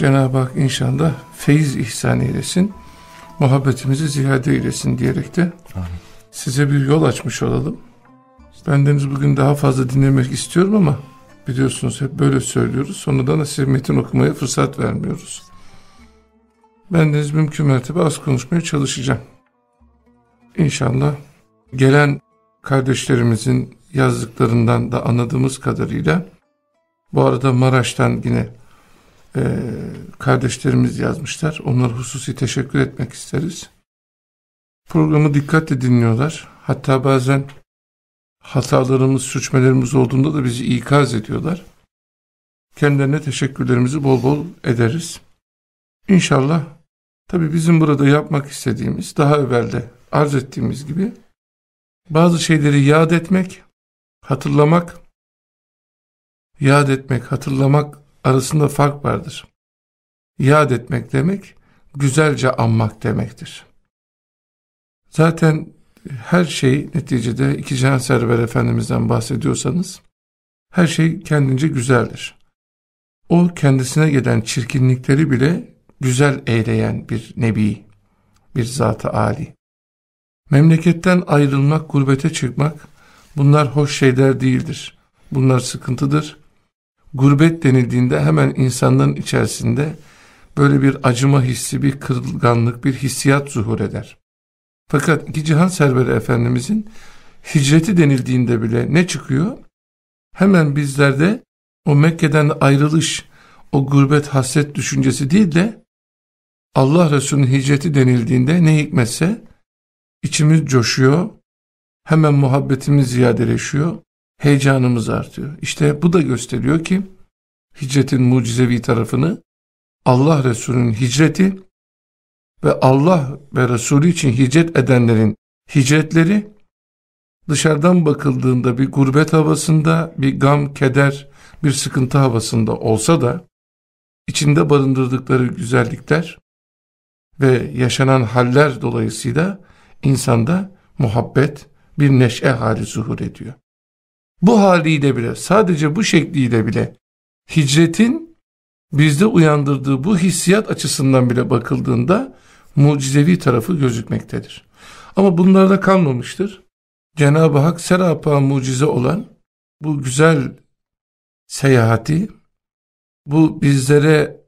Cenab-ı Hak inşallah feyiz ihsan eylesin. Muhabbetimizi ziyade eylesin diyerek de Amin. size bir yol açmış olalım. Bendeniz bugün daha fazla dinlemek istiyorum ama biliyorsunuz hep böyle söylüyoruz. Sonradan da size metin okumaya fırsat vermiyoruz. Bendeniz mümkün mertebe az konuşmaya çalışacağım. İnşallah gelen kardeşlerimizin yazdıklarından da anladığımız kadarıyla bu arada Maraş'tan yine e, kardeşlerimiz yazmışlar. Onlara hususi teşekkür etmek isteriz. Programı dikkatle dinliyorlar. Hatta bazen hatalarımız, suçmelerimiz olduğunda da bizi ikaz ediyorlar. Kendilerine teşekkürlerimizi bol bol ederiz. İnşallah tabi bizim burada yapmak istediğimiz daha evvelde arz ettiğimiz gibi bazı şeyleri yad etmek, hatırlamak, yad etmek, hatırlamak arasında fark vardır. Yad etmek demek, güzelce anmak demektir. Zaten her şey neticede iki Cihan Server Efendimiz'den bahsediyorsanız, her şey kendince güzeldir. O kendisine gelen çirkinlikleri bile güzel eyleyen bir nebi, bir zat-ı âli. Memleketten ayrılmak, gurbete çıkmak bunlar hoş şeyler değildir. Bunlar sıkıntıdır. Gurbet denildiğinde hemen insanların içerisinde böyle bir acıma hissi, bir kırılganlık, bir hissiyat zuhur eder. Fakat iki cihan serveri Efendimizin hicreti denildiğinde bile ne çıkıyor? Hemen bizlerde o Mekke'den ayrılış, o gurbet hasret düşüncesi değil de Allah Resulü'nün hicreti denildiğinde ne hikmetse içimiz coşuyor, hemen muhabbetimiz ziyadeleşiyor, heyecanımız artıyor. İşte bu da gösteriyor ki hicretin mucizevi tarafını Allah Resulü'nün hicreti ve Allah ve Resulü için hicret edenlerin hicretleri dışarıdan bakıldığında bir gurbet havasında, bir gam, keder, bir sıkıntı havasında olsa da içinde barındırdıkları güzellikler ve yaşanan haller dolayısıyla insanda muhabbet, bir neşe hali zuhur ediyor. Bu haliyle bile, sadece bu şekliyle bile hicretin bizde uyandırdığı bu hissiyat açısından bile bakıldığında mucizevi tarafı gözükmektedir. Ama bunlarda kalmamıştır. Cenab-ı Hak serapa mucize olan bu güzel seyahati, bu bizlere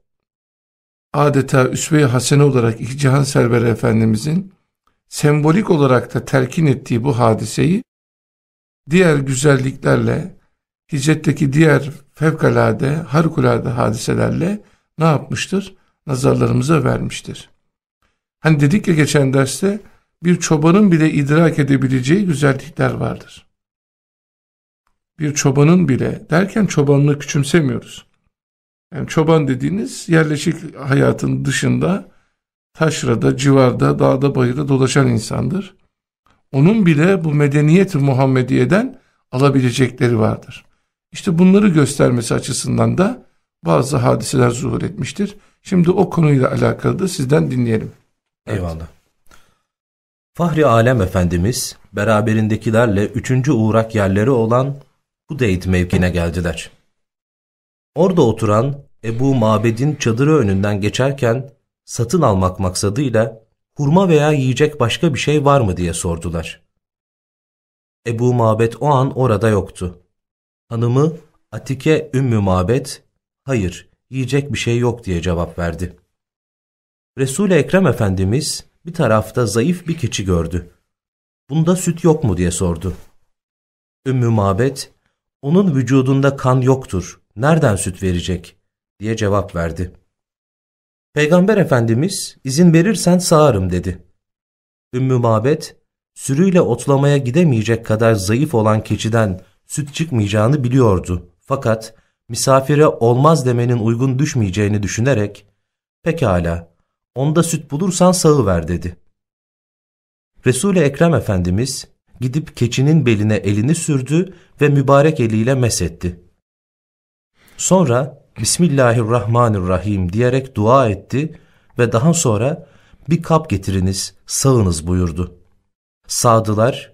adeta üsve-i hasene olarak iki cihan serveri Efendimizin sembolik olarak da telkin ettiği bu hadiseyi diğer güzelliklerle, hicretteki diğer fevkalade, harikulade hadiselerle ne yapmıştır? Nazarlarımıza vermiştir. Hani dedik ya geçen derste bir çobanın bile idrak edebileceği güzellikler vardır. Bir çobanın bile derken çobanlığı küçümsemiyoruz. Yani çoban dediğiniz yerleşik hayatın dışında taşrada, civarda, dağda, bayırda dolaşan insandır. Onun bile bu medeniyet Muhammediye'den alabilecekleri vardır. İşte bunları göstermesi açısından da bazı hadiseler zuhur etmiştir. Şimdi o konuyla alakalı da sizden dinleyelim. Eyvallah. Fahri Alem Efendimiz beraberindekilerle üçüncü uğrak yerleri olan Hudeyt mevkine geldiler. Orada oturan Ebu Mabed'in çadırı önünden geçerken satın almak maksadıyla hurma veya yiyecek başka bir şey var mı diye sordular. Ebu Mabed o an orada yoktu. Hanımı Atike Ümmü Mabed, hayır yiyecek bir şey yok diye cevap verdi. Resul-i Ekrem Efendimiz bir tarafta zayıf bir keçi gördü. Bunda süt yok mu diye sordu. Ümmü Mabed, onun vücudunda kan yoktur, nereden süt verecek diye cevap verdi. Peygamber Efendimiz izin verirsen sağarım dedi. Ümmü Mabed, sürüyle otlamaya gidemeyecek kadar zayıf olan keçiden süt çıkmayacağını biliyordu. Fakat misafire olmaz demenin uygun düşmeyeceğini düşünerek, pekala onda süt bulursan sağı ver dedi. Resul-i Ekrem Efendimiz gidip keçinin beline elini sürdü ve mübarek eliyle mesetti. Sonra Bismillahirrahmanirrahim diyerek dua etti ve daha sonra bir kap getiriniz, sağınız buyurdu. Sağdılar,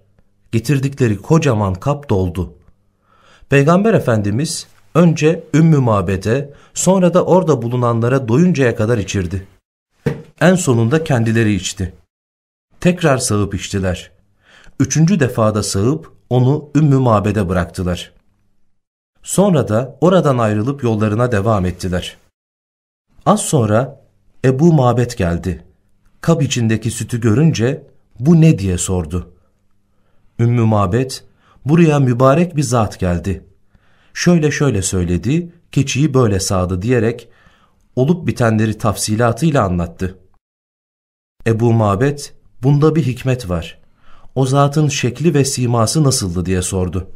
getirdikleri kocaman kap doldu. Peygamber Efendimiz önce Ümmü Mabed'e sonra da orada bulunanlara doyuncaya kadar içirdi. En sonunda kendileri içti. Tekrar sağıp içtiler. Üçüncü defada sağıp onu Ümmü Mabed'e bıraktılar. Sonra da oradan ayrılıp yollarına devam ettiler. Az sonra Ebu Mabet geldi. Kap içindeki sütü görünce bu ne diye sordu. Ümmü Mabet buraya mübarek bir zat geldi. Şöyle şöyle söyledi, keçiyi böyle sağdı diyerek olup bitenleri tafsilatıyla anlattı. Ebu Mabet bunda bir hikmet var. O zatın şekli ve siması nasıldı diye sordu.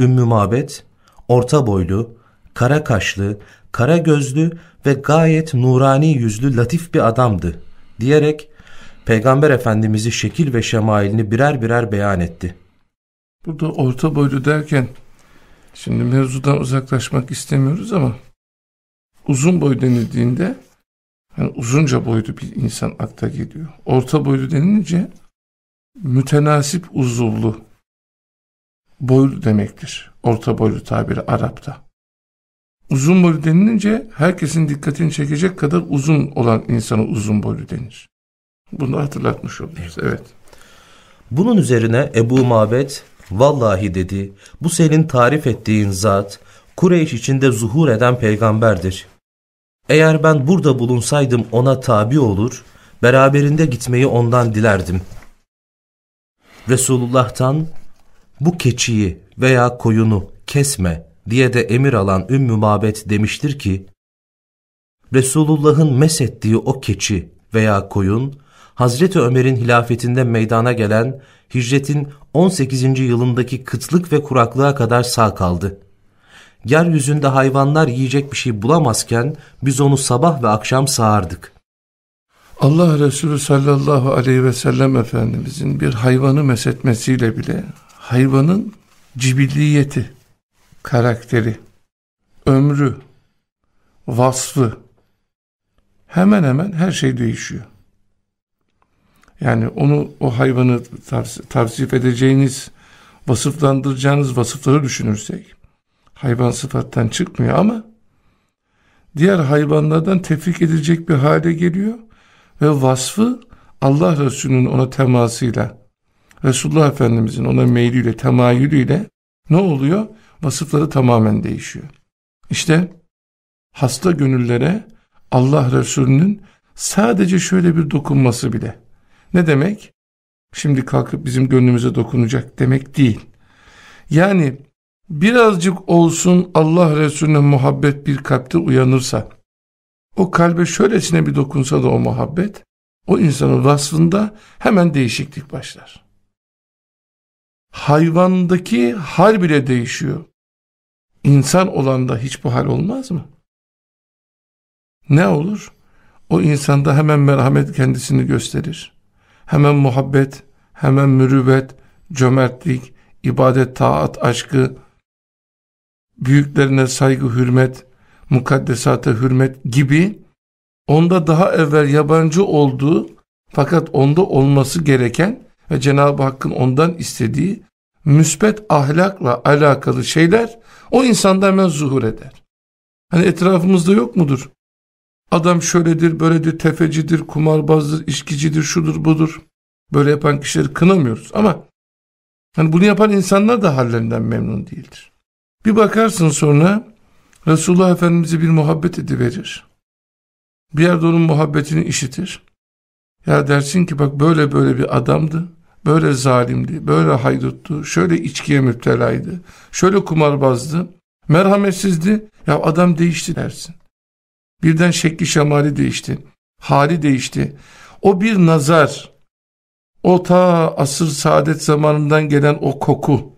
Ümmü Mabet orta boylu, kara kaşlı, kara gözlü ve gayet nurani yüzlü latif bir adamdı diyerek Peygamber Efendimiz'i şekil ve şemailini birer birer beyan etti. Burada orta boylu derken şimdi mevzudan uzaklaşmak istemiyoruz ama uzun boy denildiğinde yani uzunca boylu bir insan akta geliyor. Orta boylu denilince mütenasip uzuvlu boylu demektir. Orta boylu tabiri Arap'ta. Uzun boylu denilince herkesin dikkatini çekecek kadar uzun olan insana uzun boylu denir. Bunu hatırlatmış oluyoruz. Evet. Bunun üzerine Ebu Mabet vallahi dedi bu senin tarif ettiğin zat Kureyş içinde zuhur eden peygamberdir. Eğer ben burada bulunsaydım ona tabi olur, beraberinde gitmeyi ondan dilerdim. Resulullah'tan bu keçiyi veya koyunu kesme diye de emir alan Ümmü Mabet demiştir ki, Resulullah'ın mesettiği o keçi veya koyun, Hazreti Ömer'in hilafetinde meydana gelen hicretin 18. yılındaki kıtlık ve kuraklığa kadar sağ kaldı. Yeryüzünde hayvanlar yiyecek bir şey bulamazken biz onu sabah ve akşam sağardık. Allah Resulü sallallahu aleyhi ve sellem Efendimizin bir hayvanı mesetmesiyle bile hayvanın cibilliyeti, karakteri, ömrü, vasfı hemen hemen her şey değişiyor. Yani onu o hayvanı tavsif edeceğiniz, vasıflandıracağınız vasıfları düşünürsek hayvan sıfattan çıkmıyor ama diğer hayvanlardan tefrik edilecek bir hale geliyor ve vasfı Allah Resulü'nün ona temasıyla Resulullah Efendimizin ona meyliyle, temayülüyle ne oluyor? Vasıfları tamamen değişiyor. İşte hasta gönüllere Allah Resulü'nün sadece şöyle bir dokunması bile. Ne demek? Şimdi kalkıp bizim gönlümüze dokunacak demek değil. Yani birazcık olsun Allah Resulüne muhabbet bir kalpte uyanırsa, o kalbe şöylesine bir dokunsa da o muhabbet, o insanın vasfında hemen değişiklik başlar. Hayvandaki hal bile değişiyor. İnsan olanda hiç bu hal olmaz mı? Ne olur? O insanda hemen merhamet kendisini gösterir. Hemen muhabbet, hemen mürüvvet, cömertlik, ibadet, taat, aşkı, büyüklerine saygı, hürmet, mukaddesata hürmet gibi onda daha evvel yabancı olduğu fakat onda olması gereken ve Cenab-ı Hakk'ın ondan istediği müspet ahlakla alakalı şeyler o insanda hemen zuhur eder. Hani etrafımızda yok mudur? Adam şöyledir, böyledir, tefecidir, kumarbazdır, içkicidir, şudur, budur. Böyle yapan kişileri kınamıyoruz ama hani bunu yapan insanlar da hallerinden memnun değildir. Bir bakarsın sonra Resulullah Efendimiz'e bir muhabbet ediverir. Bir yerde onun muhabbetini işitir. Ya dersin ki bak böyle böyle bir adamdı, böyle zalimdi, böyle hayduttu, şöyle içkiye müptelaydı, şöyle kumarbazdı, merhametsizdi. Ya adam değişti dersin. Birden şekli şemali değişti, hali değişti. O bir nazar, o ta asır saadet zamanından gelen o koku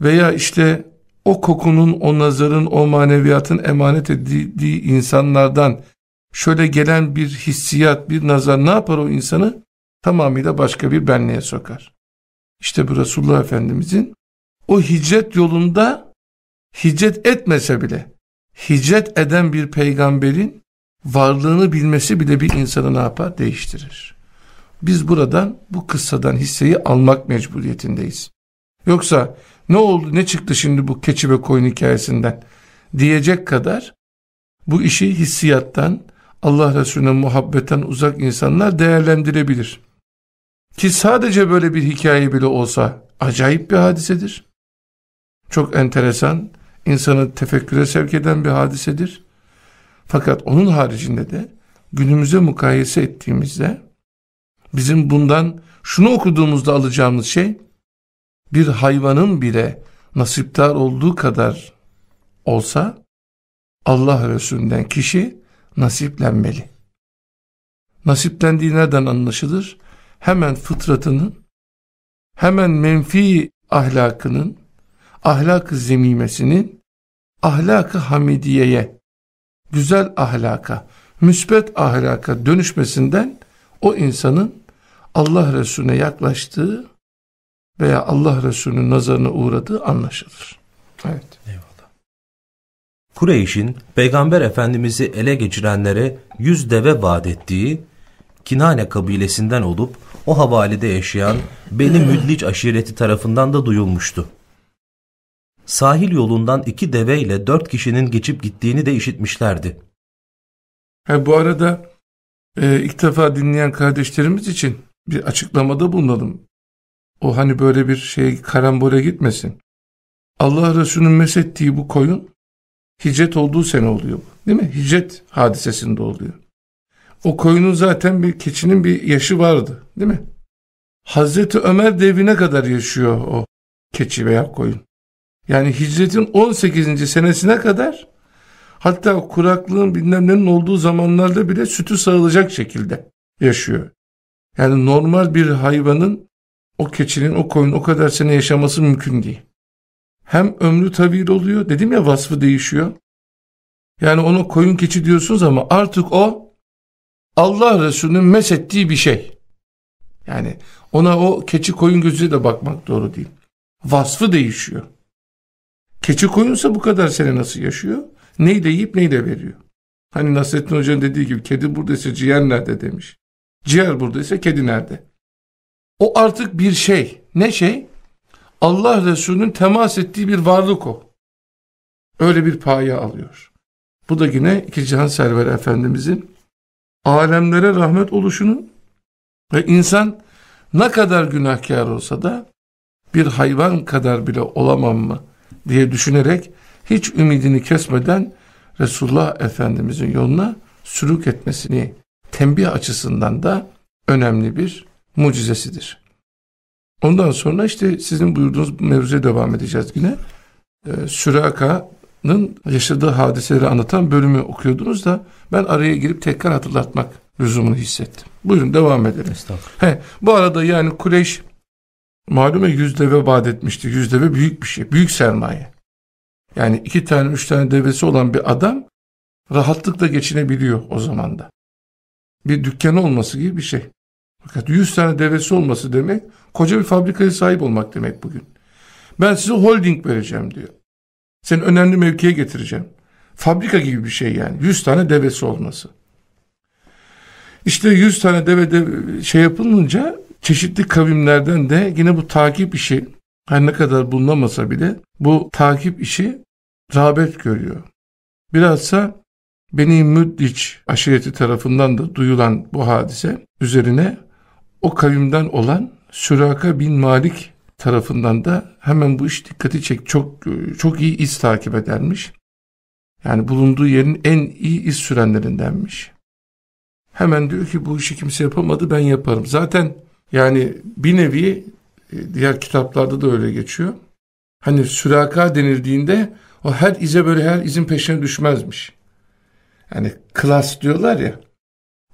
veya işte o kokunun, o nazarın, o maneviyatın emanet edildiği insanlardan şöyle gelen bir hissiyat, bir nazar ne yapar o insanı? Tamamıyla başka bir benliğe sokar. İşte bu Resulullah Efendimizin o hicret yolunda hicret etmese bile hicret eden bir peygamberin varlığını bilmesi bile bir insanı ne yapar? Değiştirir. Biz buradan bu kıssadan hisseyi almak mecburiyetindeyiz. Yoksa ne oldu ne çıktı şimdi bu keçi ve koyun hikayesinden? diyecek kadar bu işi hissiyattan, Allah Resulüne muhabbetten uzak insanlar değerlendirebilir. Ki sadece böyle bir hikaye bile olsa acayip bir hadisedir. Çok enteresan, insanı tefekküre sevk eden bir hadisedir. Fakat onun haricinde de günümüze mukayese ettiğimizde bizim bundan şunu okuduğumuzda alacağımız şey bir hayvanın bile nasiptar olduğu kadar olsa Allah Resulü'nden kişi nasiplenmeli. Nasiplendiği nereden anlaşılır? Hemen fıtratının, hemen menfi ahlakının, ahlak-ı zemimesinin, ahlak-ı hamidiyeye, güzel ahlaka, müsbet ahlaka dönüşmesinden o insanın Allah Resulüne yaklaştığı veya Allah Resulü'nün nazarına uğradığı anlaşılır. Evet. Eyvallah. Kureyş'in Peygamber Efendimiz'i ele geçirenlere yüz deve vaat ettiği Kinane kabilesinden olup o havalide yaşayan Beni Müdlic aşireti tarafından da duyulmuştu. Sahil yolundan iki deve ile dört kişinin geçip gittiğini de işitmişlerdi. Ha, bu arada e, ilk defa dinleyen kardeşlerimiz için bir açıklamada bulunalım. O hani böyle bir şey karambole gitmesin. Allah Resulü'nün mesettiği bu koyun hicret olduğu sene oluyor. Değil mi? Hicret hadisesinde oluyor. O koyunun zaten bir keçinin bir yaşı vardı. Değil mi? Hazreti Ömer devrine kadar yaşıyor o keçi veya koyun. Yani hicretin 18. senesine kadar hatta kuraklığın bilmem nenin olduğu zamanlarda bile sütü sağılacak şekilde yaşıyor. Yani normal bir hayvanın o keçinin o koyun o kadar sene yaşaması mümkün değil. Hem ömrü tabir oluyor dedim ya vasfı değişiyor. Yani onu koyun keçi diyorsunuz ama artık o Allah Resulü'nün mesettiği bir şey. Yani ona o keçi koyun gözüyle de bakmak doğru değil. Vasfı değişiyor. Keçi koyunsa bu kadar sene nasıl yaşıyor? Neyi de yiyip neyi de veriyor. Hani Nasrettin Hoca'nın dediği gibi kedi buradaysa ciğer nerede demiş. Ciğer buradaysa kedi nerede? O artık bir şey. Ne şey? Allah Resulü'nün temas ettiği bir varlık o. Öyle bir paya alıyor. Bu da yine iki cihan server Efendimizin alemlere rahmet oluşunun ve insan ne kadar günahkar olsa da bir hayvan kadar bile olamam mı diye düşünerek hiç ümidini kesmeden Resulullah Efendimizin yoluna sürük etmesini tembih açısından da önemli bir mucizesidir. Ondan sonra işte sizin buyurduğunuz mevzuya devam edeceğiz yine. Ee, Süraka'nın yaşadığı hadiseleri anlatan bölümü okuyordunuz da ben araya girip tekrar hatırlatmak lüzumunu hissettim. Buyurun devam edelim. He, bu arada yani Kureyş malum ya yüz deve vaat etmişti. Yüz deve büyük bir şey. Büyük sermaye. Yani iki tane üç tane devesi olan bir adam rahatlıkla geçinebiliyor o zamanda. Bir dükkanı olması gibi bir şey. Fakat 100 tane devesi olması demek koca bir fabrikaya sahip olmak demek bugün. Ben size holding vereceğim diyor. Seni önemli mevkiye getireceğim. Fabrika gibi bir şey yani. 100 tane devesi olması. İşte 100 tane deve de şey yapılınca çeşitli kavimlerden de yine bu takip işi her ne kadar bulunamasa bile bu takip işi rağbet görüyor. Bilhassa Beni Müddiç aşireti tarafından da duyulan bu hadise üzerine o kavimden olan Süraka bin Malik tarafından da hemen bu iş dikkati çek çok çok iyi iz takip edermiş. Yani bulunduğu yerin en iyi iz sürenlerindenmiş. Hemen diyor ki bu işi kimse yapamadı ben yaparım. Zaten yani bir nevi e, diğer kitaplarda da öyle geçiyor. Hani süraka denildiğinde o her ize böyle her izin peşine düşmezmiş. Yani klas diyorlar ya.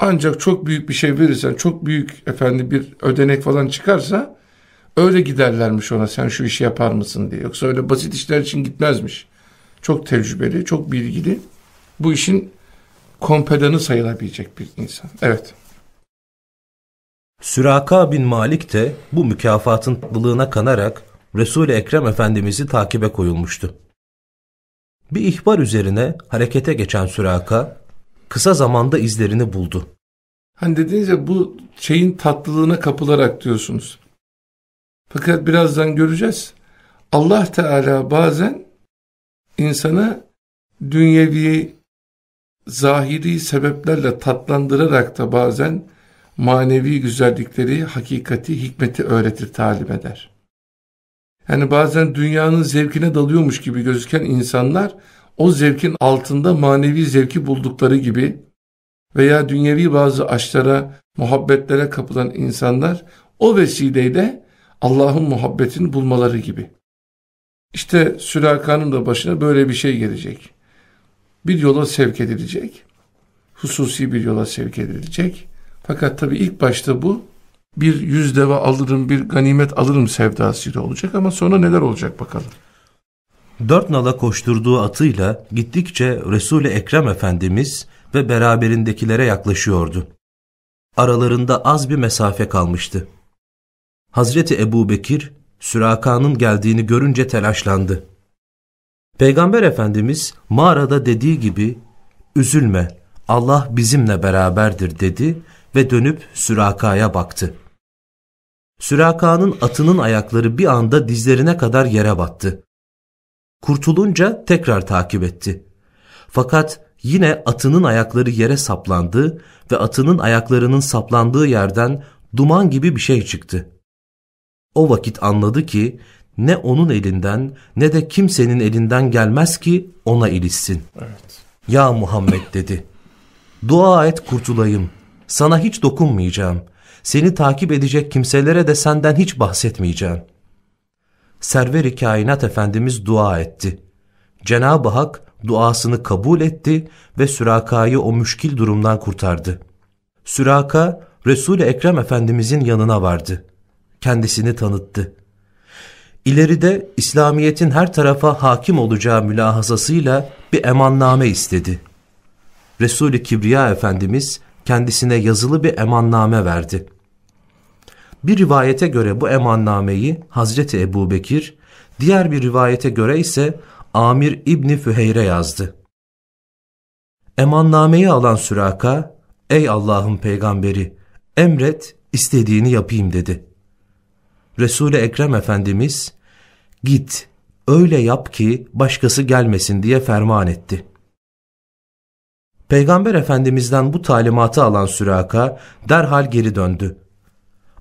Ancak çok büyük bir şey verirsen, çok büyük efendi bir ödenek falan çıkarsa öyle giderlermiş ona sen şu işi yapar mısın diye. Yoksa öyle basit işler için gitmezmiş. Çok tecrübeli, çok bilgili. Bu işin kompedanı sayılabilecek bir insan. Evet. Süraka bin Malik de bu mükafatın tatlılığına kanarak Resul-i Ekrem Efendimiz'i takibe koyulmuştu. Bir ihbar üzerine harekete geçen Süraka kısa zamanda izlerini buldu. Hani dediğiniz ya bu şeyin tatlılığına kapılarak diyorsunuz. Fakat birazdan göreceğiz. Allah Teala bazen insana dünyevi zahiri sebeplerle tatlandırarak da bazen manevi güzellikleri, hakikati, hikmeti öğretir, talim eder. Yani bazen dünyanın zevkine dalıyormuş gibi gözüken insanlar o zevkin altında manevi zevki buldukları gibi veya dünyevi bazı aşklara, muhabbetlere kapılan insanlar o vesileyle Allah'ın muhabbetini bulmaları gibi. İşte Sülakan'ın da başına böyle bir şey gelecek. Bir yola sevk edilecek. Hususi bir yola sevk edilecek. Fakat tabii ilk başta bu bir yüz deve alırım, bir ganimet alırım sevdasıyla olacak ama sonra neler olacak bakalım. Dört nala koşturduğu atıyla gittikçe Resul-i Ekrem Efendimiz ve beraberindekilere yaklaşıyordu. Aralarında az bir mesafe kalmıştı. Hazreti Ebu Bekir, Süraka'nın geldiğini görünce telaşlandı. Peygamber Efendimiz mağarada dediği gibi, üzülme Allah bizimle beraberdir dedi ve dönüp Süraka'ya baktı. Süraka'nın atının ayakları bir anda dizlerine kadar yere battı. Kurtulunca tekrar takip etti. Fakat yine atının ayakları yere saplandı ve atının ayaklarının saplandığı yerden duman gibi bir şey çıktı. O vakit anladı ki ne onun elinden ne de kimsenin elinden gelmez ki ona ilişsin. Evet. Ya Muhammed dedi. Dua et kurtulayım. Sana hiç dokunmayacağım. Seni takip edecek kimselere de senden hiç bahsetmeyeceğim. Server-i Kainat Efendimiz dua etti. Cenab-ı Hak duasını kabul etti ve Süraka'yı o müşkil durumdan kurtardı. Süraka, Resul-i Ekrem Efendimizin yanına vardı. Kendisini tanıttı. İleride İslamiyet'in her tarafa hakim olacağı mülahazasıyla bir emanname istedi. Resul-i Kibriya Efendimiz kendisine yazılı bir emanname verdi. Bir rivayete göre bu emannameyi Hazreti Ebu Bekir, diğer bir rivayete göre ise Amir İbni Füheyre yazdı. Emannameyi alan Süraka, ''Ey Allah'ın peygamberi, emret, istediğini yapayım.'' dedi. Resul-i Ekrem Efendimiz, ''Git, öyle yap ki başkası gelmesin.'' diye ferman etti. Peygamber Efendimiz'den bu talimatı alan Süraka derhal geri döndü.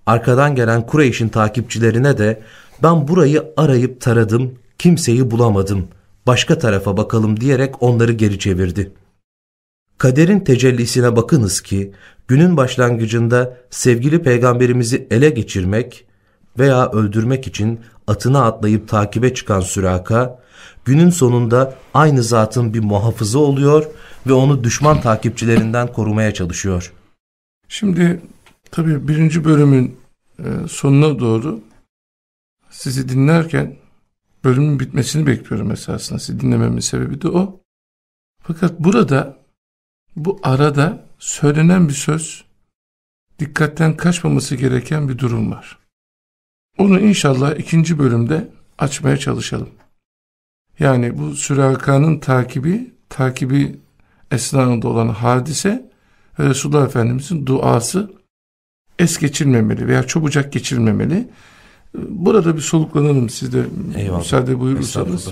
Arkadan gelen Kureyş'in takipçilerine de ben burayı arayıp taradım, kimseyi bulamadım, başka tarafa bakalım diyerek onları geri çevirdi. Kaderin tecellisine bakınız ki günün başlangıcında sevgili peygamberimizi ele geçirmek veya öldürmek için atına atlayıp takibe çıkan Süraka, günün sonunda aynı zatın bir muhafızı oluyor ve onu düşman takipçilerinden korumaya çalışıyor. Şimdi tabii birinci bölümün sonuna doğru sizi dinlerken bölümün bitmesini bekliyorum esasında. Sizi dinlememin sebebi de o. Fakat burada bu arada söylenen bir söz dikkatten kaçmaması gereken bir durum var. Onu inşallah ikinci bölümde açmaya çalışalım. Yani bu sürakanın takibi, takibi esnasında olan hadise ve Resulullah Efendimizin duası es geçilmemeli veya çabucak geçilmemeli. Burada bir soluklanalım siz de Eyvallah. müsaade buyurursanız.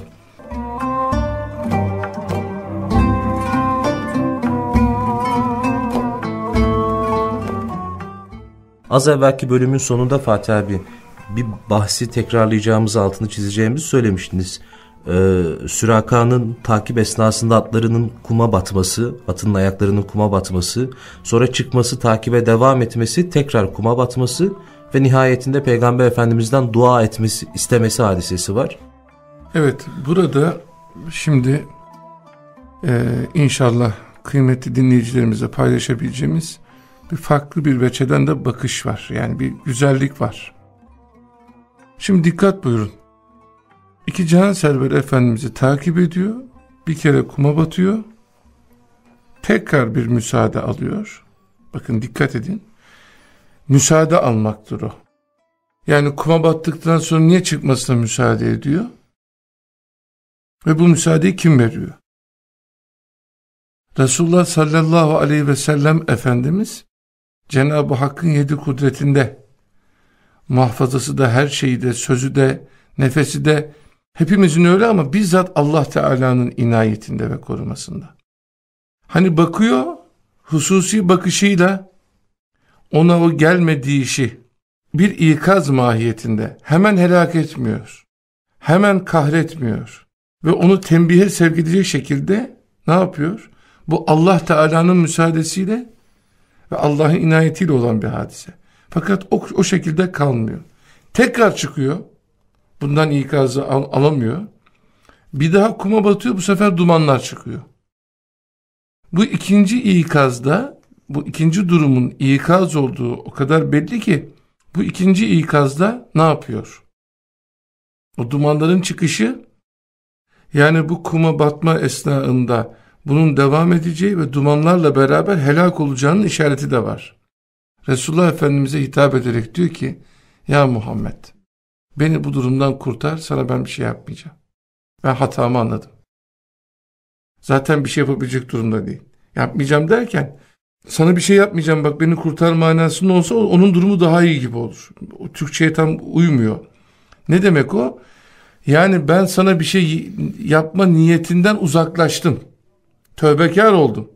Az evvelki bölümün sonunda Fatih abi bir bahsi tekrarlayacağımız altını çizeceğimizi söylemiştiniz e, Süraka'nın takip esnasında atlarının kuma batması, atının ayaklarının kuma batması, sonra çıkması, takibe devam etmesi, tekrar kuma batması ve nihayetinde Peygamber Efendimiz'den dua etmesi, istemesi hadisesi var. Evet, burada şimdi e, inşallah kıymetli dinleyicilerimize paylaşabileceğimiz bir farklı bir veçeden de bakış var. Yani bir güzellik var. Şimdi dikkat buyurun. İki Cihan Server Efendimiz'i takip ediyor. Bir kere kuma batıyor. Tekrar bir müsaade alıyor. Bakın dikkat edin. Müsaade almaktır o. Yani kuma battıktan sonra niye çıkmasına müsaade ediyor? Ve bu müsaadeyi kim veriyor? Resulullah sallallahu aleyhi ve sellem Efendimiz Cenab-ı Hakk'ın yedi kudretinde muhafazası da her şeyi de sözü de nefesi de Hepimizin öyle ama bizzat Allah Teala'nın inayetinde ve korumasında. Hani bakıyor hususi bakışıyla ona o gelmediği işi bir ikaz mahiyetinde hemen helak etmiyor. Hemen kahretmiyor. Ve onu tembihe sevk edecek şekilde ne yapıyor? Bu Allah Teala'nın müsaadesiyle ve Allah'ın inayetiyle olan bir hadise. Fakat o, o şekilde kalmıyor. Tekrar çıkıyor. Bundan ikazı al, alamıyor. Bir daha kuma batıyor bu sefer dumanlar çıkıyor. Bu ikinci ikazda bu ikinci durumun ikaz olduğu o kadar belli ki bu ikinci ikazda ne yapıyor? O dumanların çıkışı yani bu kuma batma esnasında bunun devam edeceği ve dumanlarla beraber helak olacağının işareti de var. Resulullah Efendimiz'e hitap ederek diyor ki ya Muhammed beni bu durumdan kurtar sana ben bir şey yapmayacağım. Ben hatamı anladım. Zaten bir şey yapabilecek durumda değil. Yapmayacağım derken sana bir şey yapmayacağım bak beni kurtar manasında olsa onun durumu daha iyi gibi olur. O Türkçe'ye tam uymuyor. Ne demek o? Yani ben sana bir şey yapma niyetinden uzaklaştım. Tövbekar oldum.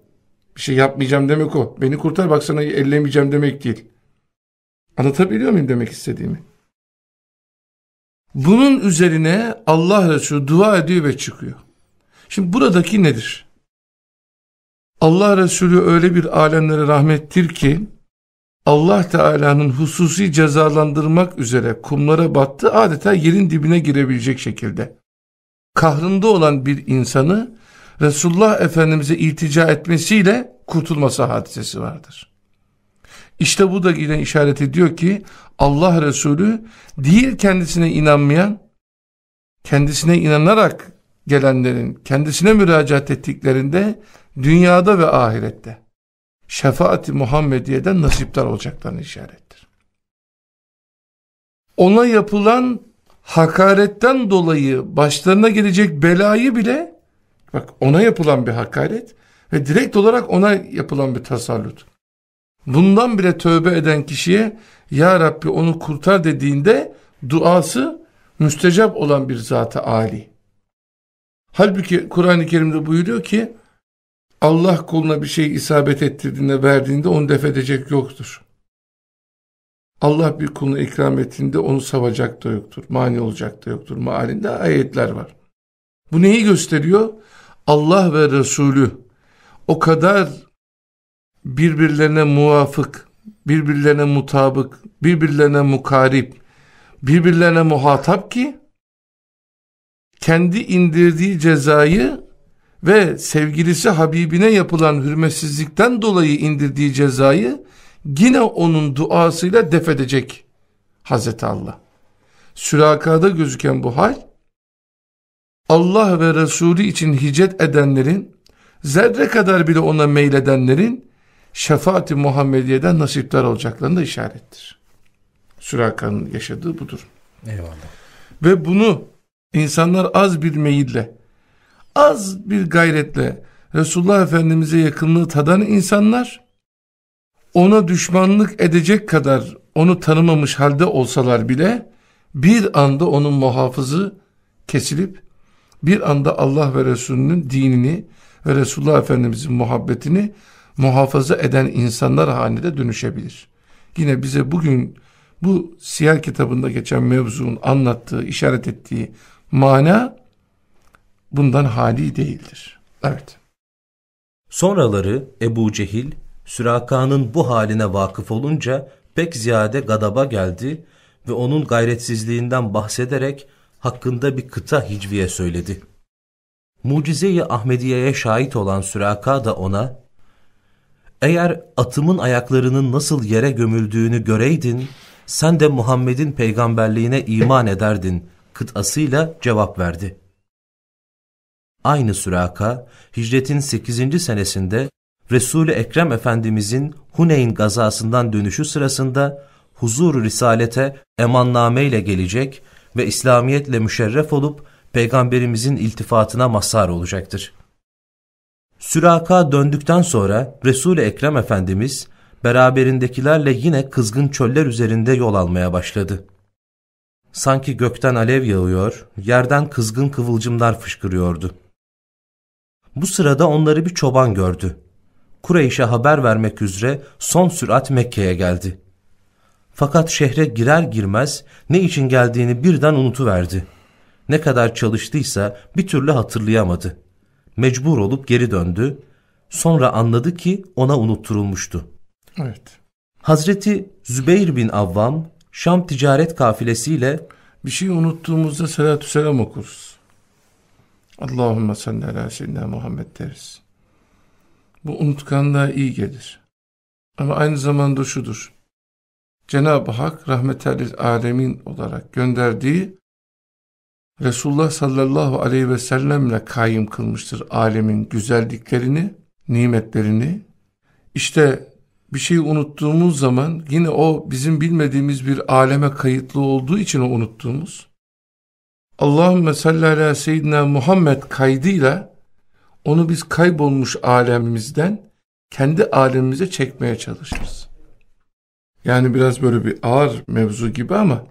Bir şey yapmayacağım demek o. Beni kurtar bak sana ellemeyeceğim demek değil. Anlatabiliyor muyum demek istediğimi? Bunun üzerine Allah Resulü dua ediyor ve çıkıyor. Şimdi buradaki nedir? Allah Resulü öyle bir alemlere rahmettir ki Allah Teala'nın hususi cezalandırmak üzere kumlara battı adeta yerin dibine girebilecek şekilde. Kahrında olan bir insanı Resulullah Efendimiz'e iltica etmesiyle kurtulması hadisesi vardır. İşte bu da yine işaret ediyor ki Allah Resulü değil kendisine inanmayan, kendisine inanarak gelenlerin kendisine müracaat ettiklerinde dünyada ve ahirette şefaati Muhammediye'den nasipler olacaklarını işarettir. Ona yapılan hakaretten dolayı başlarına gelecek belayı bile bak ona yapılan bir hakaret ve direkt olarak ona yapılan bir tasallut. Bundan bile tövbe eden kişiye Ya Rabbi onu kurtar dediğinde duası müstecap olan bir zatı Ali. Halbuki Kur'an-ı Kerim'de buyuruyor ki Allah kuluna bir şey isabet ettirdiğinde verdiğinde onu def edecek yoktur. Allah bir kuluna ikram ettiğinde onu savacak da yoktur. Mani olacak da yoktur. Mealinde ayetler var. Bu neyi gösteriyor? Allah ve Resulü o kadar birbirlerine muvafık, birbirlerine mutabık, birbirlerine mukarip, birbirlerine muhatap ki kendi indirdiği cezayı ve sevgilisi Habibine yapılan hürmetsizlikten dolayı indirdiği cezayı yine onun duasıyla def edecek Hazreti Allah. Sürakada gözüken bu hal Allah ve Resulü için hicret edenlerin zerre kadar bile ona meyledenlerin şefaati Muhammediye'den nasipler olacaklarını da işarettir. Süraka'nın yaşadığı budur. Eyvallah. Ve bunu insanlar az bir meyille az bir gayretle Resulullah Efendimiz'e yakınlığı tadan insanlar ona düşmanlık edecek kadar onu tanımamış halde olsalar bile bir anda onun muhafızı kesilip bir anda Allah ve Resulünün dinini ve Resulullah Efendimiz'in muhabbetini muhafaza eden insanlar haline dönüşebilir. Yine bize bugün bu siyah kitabında geçen mevzunun anlattığı, işaret ettiği mana bundan hali değildir. Evet. Sonraları Ebu Cehil, Süraka'nın bu haline vakıf olunca pek ziyade gadaba geldi ve onun gayretsizliğinden bahsederek hakkında bir kıta hicviye söyledi. Mucize-i Ahmediye'ye şahit olan Süraka da ona, eğer atımın ayaklarının nasıl yere gömüldüğünü göreydin, sen de Muhammed'in peygamberliğine iman ederdin kıtasıyla cevap verdi. Aynı Süraka, hicretin 8. senesinde Resul-i Ekrem Efendimizin Huneyn gazasından dönüşü sırasında huzur risalete emanname ile gelecek ve İslamiyetle müşerref olup Peygamberimizin iltifatına mazhar olacaktır. Süraka döndükten sonra Resul-i Ekrem Efendimiz beraberindekilerle yine kızgın çöller üzerinde yol almaya başladı. Sanki gökten alev yağıyor, yerden kızgın kıvılcımlar fışkırıyordu. Bu sırada onları bir çoban gördü. Kureyş'e haber vermek üzere son sürat Mekke'ye geldi. Fakat şehre girer girmez ne için geldiğini birden unutuverdi. Ne kadar çalıştıysa bir türlü hatırlayamadı. Mecbur olup geri döndü. Sonra anladı ki ona unutturulmuştu. Evet. Hazreti Zübeyir bin Avvam Şam ticaret kafilesiyle bir şey unuttuğumuzda salatü selam okuruz. Allahümme salli ala seyyidina Muhammed deriz. Bu unutkanlığa iyi gelir. Ama aynı zamanda şudur. Cenab-ı Hak rahmetel alemin olarak gönderdiği Resulullah sallallahu aleyhi ve sellemle kaim kılmıştır alemin güzelliklerini, nimetlerini. İşte bir şeyi unuttuğumuz zaman yine o bizim bilmediğimiz bir aleme kayıtlı olduğu için o unuttuğumuz. Allahümme salli ala seyyidina Muhammed kaydıyla onu biz kaybolmuş alemimizden kendi alemimize çekmeye çalışırız. Yani biraz böyle bir ağır mevzu gibi ama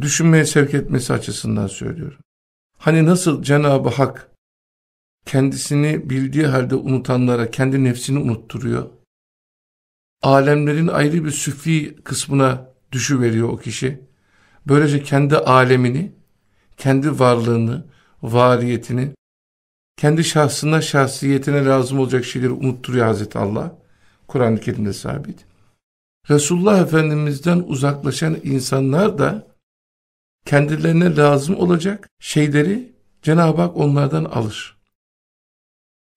düşünmeye sevk etmesi açısından söylüyorum. Hani nasıl Cenab-ı Hak kendisini bildiği halde unutanlara kendi nefsini unutturuyor. Alemlerin ayrı bir süfli kısmına düşüveriyor o kişi. Böylece kendi alemini, kendi varlığını, variyetini, kendi şahsına, şahsiyetine lazım olacak şeyleri unutturuyor Hazreti Allah. Kur'an-ı Kerim'de sabit. Resulullah Efendimiz'den uzaklaşan insanlar da kendilerine lazım olacak şeyleri Cenab-ı Hak onlardan alır.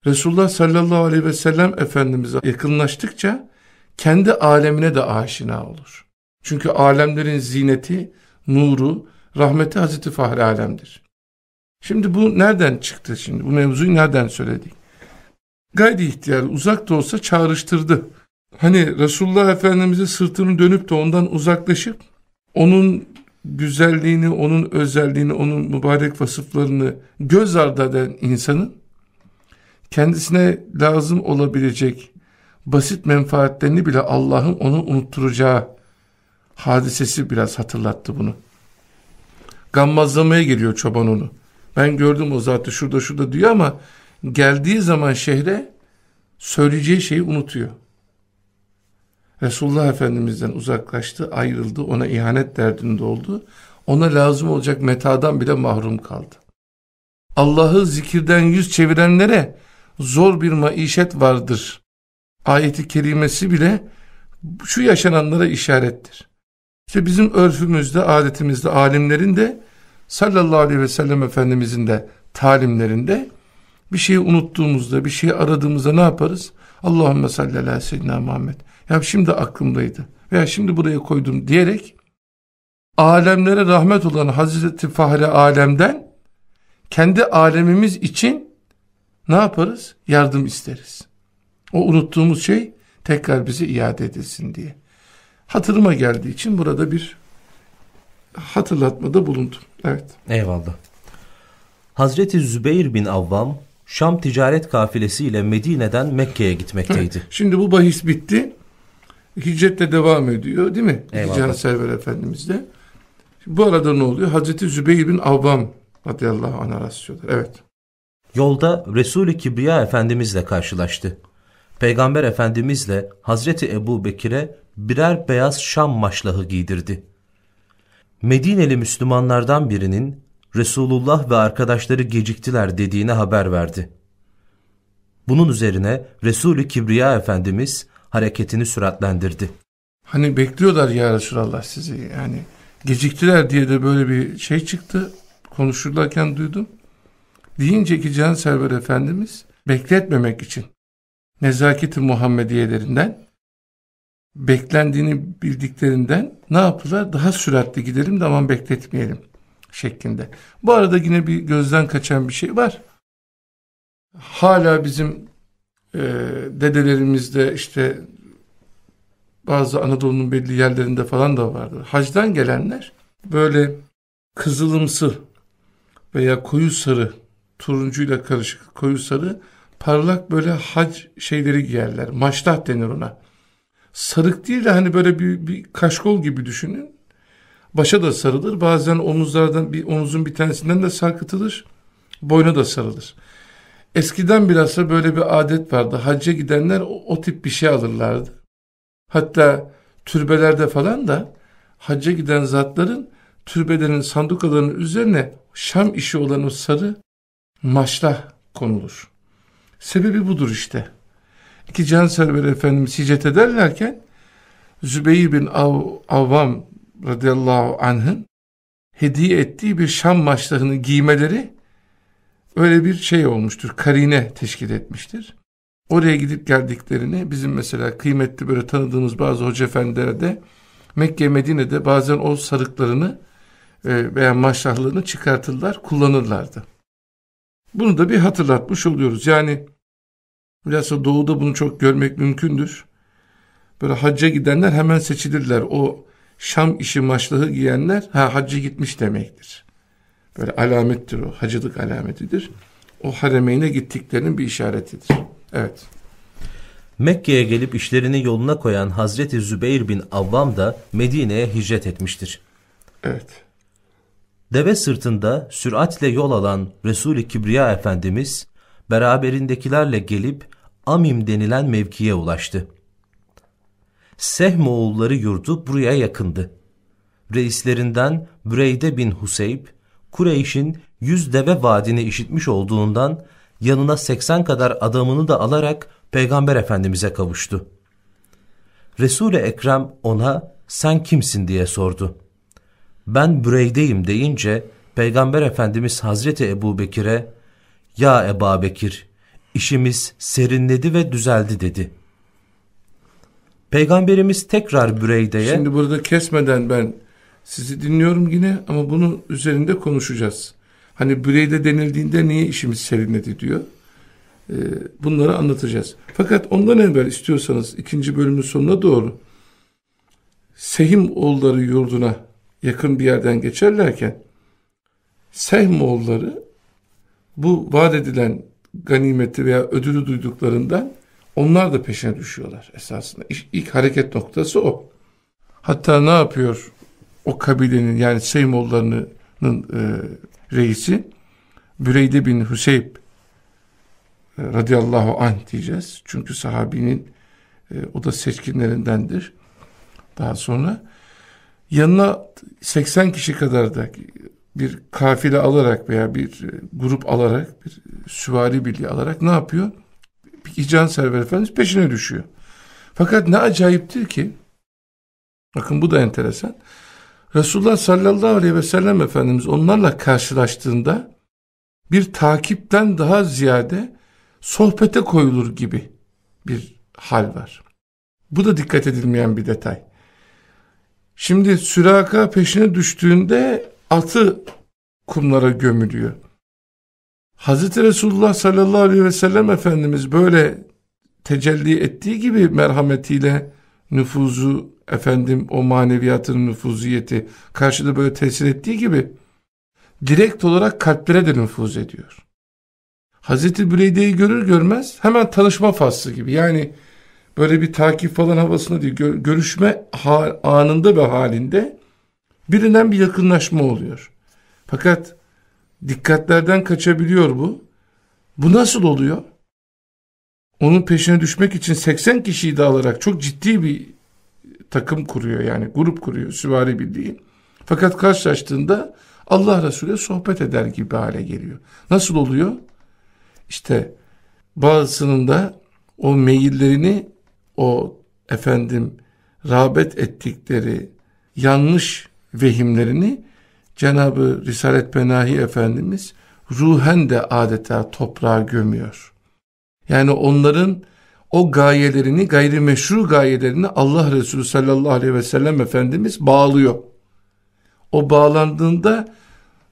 Resulullah sallallahu aleyhi ve sellem Efendimiz'e yakınlaştıkça kendi alemine de aşina olur. Çünkü alemlerin zineti, nuru, rahmeti Hazreti Fahri Alem'dir. Şimdi bu nereden çıktı şimdi? Bu mevzuyu nereden söyledik? Gayri ihtiyar uzak da olsa çağrıştırdı. Hani Resulullah Efendimiz'e sırtını dönüp de ondan uzaklaşıp onun güzelliğini, onun özelliğini, onun mübarek vasıflarını göz ardı eden insanın kendisine lazım olabilecek basit menfaatlerini bile Allah'ın onu unutturacağı hadisesi biraz hatırlattı bunu. Gammazlamaya geliyor çoban onu. Ben gördüm o zatı şurada şurada diyor ama geldiği zaman şehre söyleyeceği şeyi unutuyor. Resulullah Efendimiz'den uzaklaştı, ayrıldı, ona ihanet derdinde oldu. Ona lazım olacak metadan bile mahrum kaldı. Allah'ı zikirden yüz çevirenlere zor bir maişet vardır. Ayeti kerimesi bile şu yaşananlara işarettir. İşte bizim örfümüzde, adetimizde, alimlerin de sallallahu aleyhi ve sellem Efendimizin de talimlerinde bir şeyi unuttuğumuzda, bir şeyi aradığımızda ne yaparız? Allahümme salli ala seyyidina Muhammed. Ya şimdi aklımdaydı veya şimdi buraya koydum diyerek alemlere rahmet olan Hazreti Fahri Alem'den kendi alemimiz için ne yaparız? Yardım isteriz. O unuttuğumuz şey tekrar bize iade edilsin diye. Hatırıma geldiği için burada bir hatırlatmada bulundum. Evet. Eyvallah. Hazreti Zübeyir bin Avvam Şam ticaret kafilesiyle Medine'den Mekke'ye gitmekteydi. Şimdi bu bahis bitti. Hicretle devam ediyor değil mi? Eyvallah. Can Server Efendimiz de. Bu arada ne oluyor? Hazreti Zübeyir bin Avvam radıyallahu anh'a rastlıyorlar. Evet. Yolda Resul-i Kibriya Efendimizle karşılaştı. Peygamber Efendimizle Hazreti Ebu Bekir'e birer beyaz Şam maşlahı giydirdi. Medineli Müslümanlardan birinin Resulullah ve arkadaşları geciktiler dediğine haber verdi. Bunun üzerine Resul-i Kibriya Efendimiz hareketini süratlendirdi. Hani bekliyorlar ya Resulallah sizi yani geciktiler diye de böyle bir şey çıktı konuşurlarken duydum. Deyince ki Can Server Efendimiz bekletmemek için nezaketi Muhammediyelerinden beklendiğini bildiklerinden ne yaptılar? Daha süratli gidelim de aman bekletmeyelim şeklinde. Bu arada yine bir gözden kaçan bir şey var. Hala bizim e, dedelerimizde işte bazı Anadolu'nun belli yerlerinde falan da vardır. Hacdan gelenler böyle kızılımsı veya koyu sarı turuncuyla karışık koyu sarı parlak böyle hac şeyleri giyerler. Maştah denir ona. Sarık değil de hani böyle bir, bir kaşkol gibi düşünün. başa da sarılır. Bazen omuzlardan bir omuzun bir tanesinden de sarkıtılır. Boyna da sarılır. Eskiden bilhassa böyle bir adet vardı. Hacca gidenler o, o tip bir şey alırlardı. Hatta türbelerde falan da hacca giden zatların türbelerin sandukalarının üzerine Şam işi olan o sarı maşlah konulur. Sebebi budur işte. İki can server Efendimiz hicret ederlerken Zübeyir bin Av Avvam radıyallahu anh'ın hediye ettiği bir Şam maçlarını giymeleri öyle bir şey olmuştur. Karine teşkil etmiştir. Oraya gidip geldiklerini bizim mesela kıymetli böyle tanıdığımız bazı hoca efendiler de Mekke Medine'de bazen o sarıklarını e, veya maşrahlarını çıkartırlar, kullanırlardı. Bunu da bir hatırlatmış oluyoruz. Yani bilhassa doğuda bunu çok görmek mümkündür. Böyle hacca gidenler hemen seçilirler. O Şam işi maçlığı giyenler ha hacca gitmiş demektir. Böyle alamettir o. Hacılık alametidir. O haremeyne gittiklerinin bir işaretidir. Evet. Mekke'ye gelip işlerini yoluna koyan Hazreti Zübeyir bin Avvam da Medine'ye hicret etmiştir. Evet. Deve sırtında süratle yol alan Resul-i Kibriya Efendimiz beraberindekilerle gelip Amim denilen mevkiye ulaştı. Sehm oğulları yurdu buraya yakındı. Reislerinden Büreyde bin Huseyb, Kureyş'in yüz deve vaadini işitmiş olduğundan yanına seksen kadar adamını da alarak Peygamber Efendimiz'e kavuştu. Resul-i Ekrem ona sen kimsin diye sordu. Ben Büreyde'yim deyince Peygamber Efendimiz Hazreti Ebu Bekir'e ya Eba Bekir işimiz serinledi ve düzeldi dedi.'' Peygamberimiz tekrar Büreyde'ye... Şimdi burada kesmeden ben sizi dinliyorum yine ama bunun üzerinde konuşacağız. Hani Büreyde denildiğinde niye işimiz serinledi diyor. Ee, bunları anlatacağız. Fakat ondan evvel istiyorsanız ikinci bölümün sonuna doğru Sehim oğulları yurduna yakın bir yerden geçerlerken Sehm oğulları bu vaat edilen ganimeti veya ödülü duyduklarından onlar da peşine düşüyorlar esasında. İlk hareket noktası o. Hatta ne yapıyor o kabilenin yani Seymoğullarının e, reisi Büreyde bin Hüseyb e, radıyallahu anh diyeceğiz. Çünkü sahabinin e, o da seçkinlerindendir. Daha sonra yanına 80 kişi kadar da bir kafile alarak veya bir e, grup alarak bir süvari birliği alarak ne yapıyor? Can Server Efendimiz peşine düşüyor. Fakat ne acayiptir ki bakın bu da enteresan. Resulullah sallallahu aleyhi ve sellem Efendimiz onlarla karşılaştığında bir takipten daha ziyade sohbete koyulur gibi bir hal var. Bu da dikkat edilmeyen bir detay. Şimdi Süraka peşine düştüğünde atı kumlara gömülüyor. Hazreti Resulullah sallallahu aleyhi ve sellem Efendimiz böyle tecelli ettiği gibi merhametiyle nüfuzu efendim o maneviyatın nüfuziyeti karşıda böyle tesir ettiği gibi direkt olarak kalplere de nüfuz ediyor. Hazreti Büreyde'yi görür görmez hemen tanışma faslı gibi yani böyle bir takip falan havasında değil görüşme anında ve halinde birinden bir yakınlaşma oluyor. Fakat Dikkatlerden kaçabiliyor bu. Bu nasıl oluyor? Onun peşine düşmek için 80 kişiyi de alarak çok ciddi bir takım kuruyor yani grup kuruyor süvari bildiğin. Fakat karşılaştığında Allah Resulü sohbet eder gibi hale geliyor. Nasıl oluyor? İşte bazısının da o meyillerini o efendim rağbet ettikleri yanlış vehimlerini Cenabı Risalet Benahi Efendimiz ruhen de adeta toprağa gömüyor. Yani onların o gayelerini, gayrimeşru gayelerini Allah Resulü sallallahu aleyhi ve sellem Efendimiz bağlıyor. O bağlandığında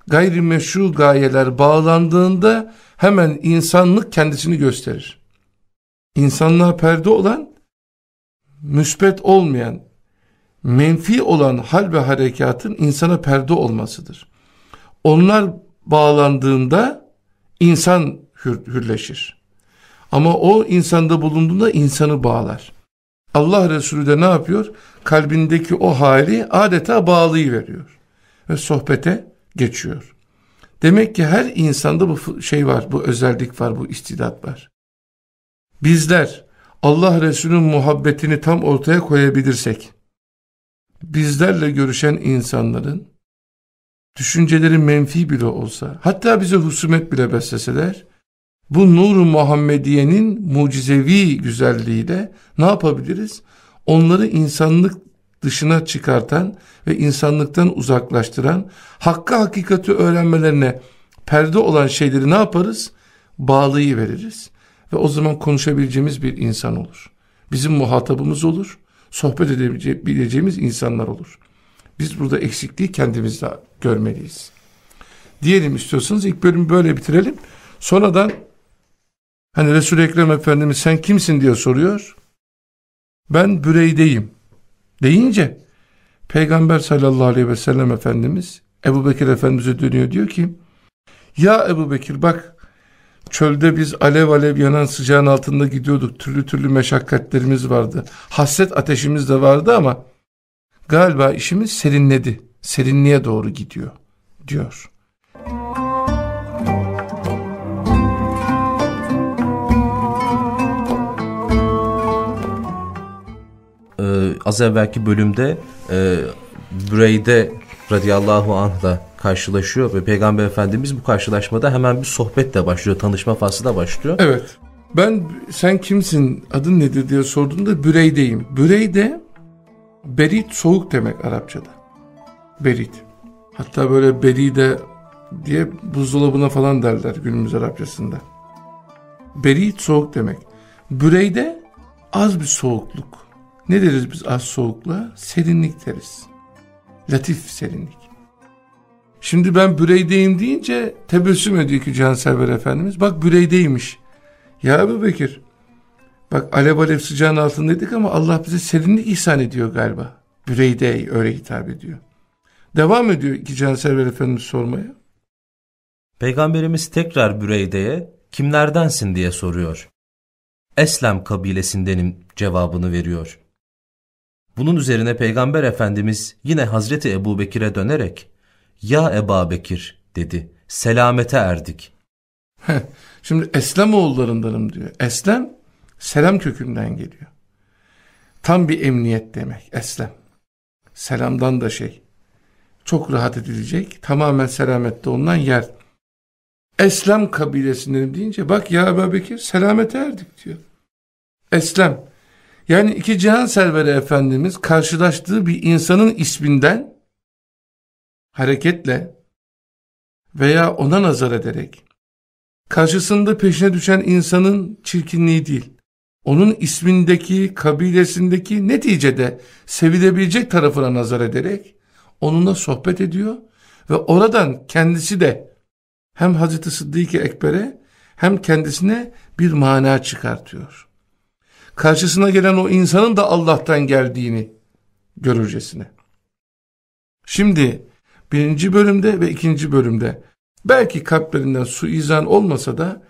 gayrimeşru gayeler bağlandığında hemen insanlık kendisini gösterir. İnsanlığa perde olan, müspet olmayan, menfi olan hal ve harekatın insana perde olmasıdır. Onlar bağlandığında insan hür, hürleşir. Ama o insanda bulunduğunda insanı bağlar. Allah Resulü de ne yapıyor? Kalbindeki o hali adeta bağlıyı veriyor ve sohbete geçiyor. Demek ki her insanda bu şey var, bu özellik var, bu istidat var. Bizler Allah Resulü'nün muhabbetini tam ortaya koyabilirsek, bizlerle görüşen insanların düşünceleri menfi bile olsa, hatta bize husumet bile besleseler, bu nuru Muhammediye'nin mucizevi güzelliğiyle ne yapabiliriz? Onları insanlık dışına çıkartan ve insanlıktan uzaklaştıran, hakkı hakikati öğrenmelerine perde olan şeyleri ne yaparız? Bağlıyı veririz ve o zaman konuşabileceğimiz bir insan olur. Bizim muhatabımız olur, sohbet edebileceğimiz insanlar olur. Biz burada eksikliği kendimizde görmeliyiz. Diyelim istiyorsanız ilk bölümü böyle bitirelim. Sonradan hani Resul-i Ekrem Efendimiz sen kimsin? diye soruyor. Ben Bürey'deyim. deyince Peygamber sallallahu aleyhi ve sellem Efendimiz Ebu Bekir Efendimiz'e dönüyor diyor ki ya Ebu Bekir bak çölde biz alev alev yanan sıcağın altında gidiyorduk. Türlü türlü meşakkatlerimiz vardı. Hasret ateşimiz de vardı ama galiba işimiz serinledi. Serinliğe doğru gidiyor diyor. Ee, az evvelki bölümde e, Büreyde radıyallahu anh'la karşılaşıyor ve Peygamber Efendimiz bu karşılaşmada hemen bir sohbetle başlıyor, tanışma faslı da başlıyor. Evet. Ben sen kimsin, adın nedir diye sorduğunda Bürey'deyim. Büreyde berit soğuk demek Arapçada. Berit. Hatta böyle beride diye buzdolabına falan derler günümüz Arapçasında. Berit soğuk demek. Büreyde az bir soğukluk. Ne deriz biz az soğukluğa? Serinlik deriz. Latif serinlik. Şimdi ben büreydeyim deyince tebessüm ediyor ki Cansever Efendimiz. Bak büreydeymiş. Ya Ebu Bekir bak alev alev sıcağın altındaydık ama Allah bize serinlik ihsan ediyor galiba. Büreydey öyle hitap ediyor. Devam ediyor ki Cansever Efendimiz sormaya. Peygamberimiz tekrar Büreyde'ye kimlerdensin diye soruyor. Eslem kabilesindenim cevabını veriyor. Bunun üzerine Peygamber Efendimiz yine Hazreti Ebu Bekir'e dönerek ''Ya Eba Bekir'' dedi. ''Selamete erdik.'' Şimdi Eslem oğullarındanım diyor. Eslem selam kökünden geliyor. Tam bir emniyet demek Eslem. Selamdan da şey. Çok rahat edilecek. Tamamen selamette olunan yer. Eslem kabilesinden deyince bak ya Ebu Bekir selamete erdik diyor. Eslem yani iki cihan serveri Efendimiz karşılaştığı bir insanın isminden hareketle veya ona nazar ederek karşısında peşine düşen insanın çirkinliği değil, onun ismindeki, kabilesindeki neticede sevilebilecek tarafına nazar ederek onunla sohbet ediyor ve oradan kendisi de hem Hazreti Sıddık-ı Ekber'e hem kendisine bir mana çıkartıyor karşısına gelen o insanın da Allah'tan geldiğini görürcesine. Şimdi birinci bölümde ve ikinci bölümde belki kalplerinden suizan olmasa da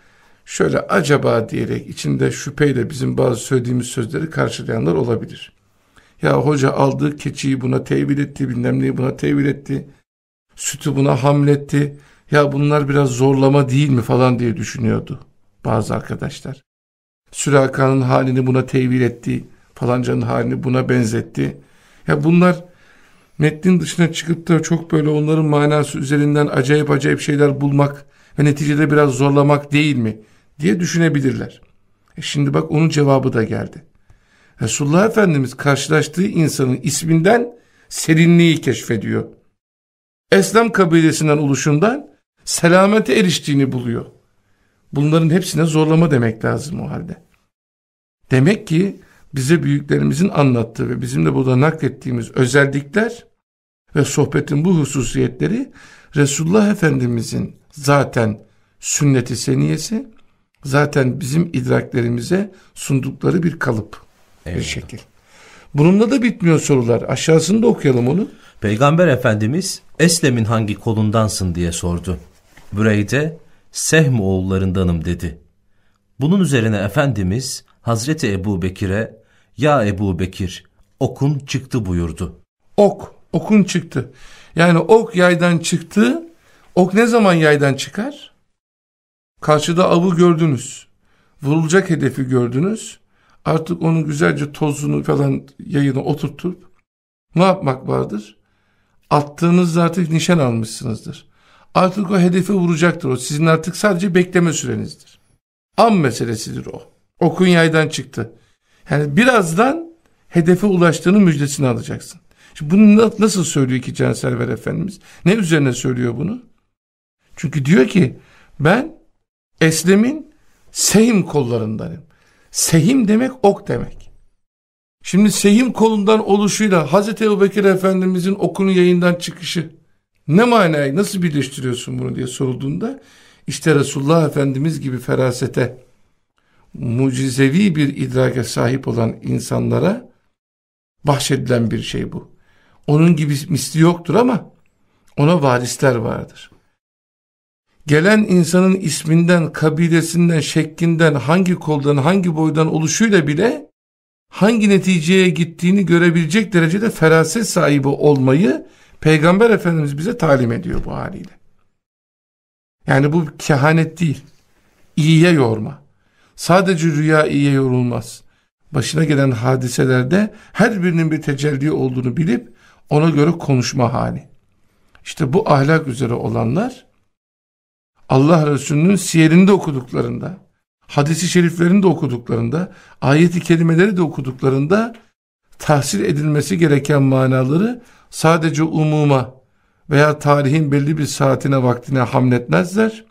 şöyle acaba diyerek içinde şüpheyle bizim bazı söylediğimiz sözleri karşılayanlar olabilir. Ya hoca aldığı keçiyi buna tevil etti, bilmem neyi buna tevil etti, sütü buna hamletti. Ya bunlar biraz zorlama değil mi falan diye düşünüyordu bazı arkadaşlar. Süraka'nın halini buna tevil etti. Falancanın halini buna benzetti. Ya bunlar metnin dışına çıkıp da çok böyle onların manası üzerinden acayip acayip şeyler bulmak ve neticede biraz zorlamak değil mi diye düşünebilirler. E şimdi bak onun cevabı da geldi. Resulullah Efendimiz karşılaştığı insanın isminden serinliği keşfediyor. Eslem kabilesinden oluşundan selamete eriştiğini buluyor. Bunların hepsine zorlama demek lazım o halde. Demek ki bize büyüklerimizin anlattığı ve bizim de burada naklettiğimiz özellikler ve sohbetin bu hususiyetleri Resulullah Efendimizin zaten sünneti seniyesi, zaten bizim idraklerimize sundukları bir kalıp, Eyvallah. bir şekil. Bununla da bitmiyor sorular. Aşağısını da okuyalım onu. Peygamber Efendimiz Eslem'in hangi kolundansın diye sordu. Büreyde Sehm oğullarındanım dedi. Bunun üzerine Efendimiz Hazreti Ebu Bekir'e Ya Ebu Bekir, okun çıktı buyurdu. Ok, okun çıktı. Yani ok yaydan çıktı. Ok ne zaman yaydan çıkar? Karşıda avı gördünüz. Vurulacak hedefi gördünüz. Artık onu güzelce tozunu falan yayına oturtup ne yapmak vardır? Attığınızda artık nişan almışsınızdır. Artık o hedefe vuracaktır o. Sizin artık sadece bekleme sürenizdir. An meselesidir o. Okun yaydan çıktı. Yani birazdan hedefe ulaştığını müjdesini alacaksın. Şimdi bunu nasıl söylüyor ki Canserver Efendimiz? Ne üzerine söylüyor bunu? Çünkü diyor ki ben Eslem'in sehim kollarındanım. Sehim demek ok demek. Şimdi sehim kolundan oluşuyla Hazreti Ebu Bekir Efendimizin okunu yayından çıkışı ne manayı nasıl birleştiriyorsun bunu diye sorulduğunda işte Resulullah Efendimiz gibi ferasete mucizevi bir idrake sahip olan insanlara bahşedilen bir şey bu. Onun gibi misli yoktur ama ona varisler vardır. Gelen insanın isminden, kabilesinden, şeklinden, hangi koldan, hangi boydan oluşuyla bile hangi neticeye gittiğini görebilecek derecede feraset sahibi olmayı Peygamber Efendimiz bize talim ediyor bu haliyle. Yani bu kehanet değil. İyiye yorma. Sadece rüya iyiye yorulmaz. Başına gelen hadiselerde her birinin bir tecelli olduğunu bilip ona göre konuşma hali. İşte bu ahlak üzere olanlar Allah Resulü'nün siyerinde okuduklarında, hadisi şeriflerinde okuduklarında, ayeti kelimeleri de okuduklarında tahsil edilmesi gereken manaları sadece umuma veya tarihin belli bir saatine vaktine hamletmezler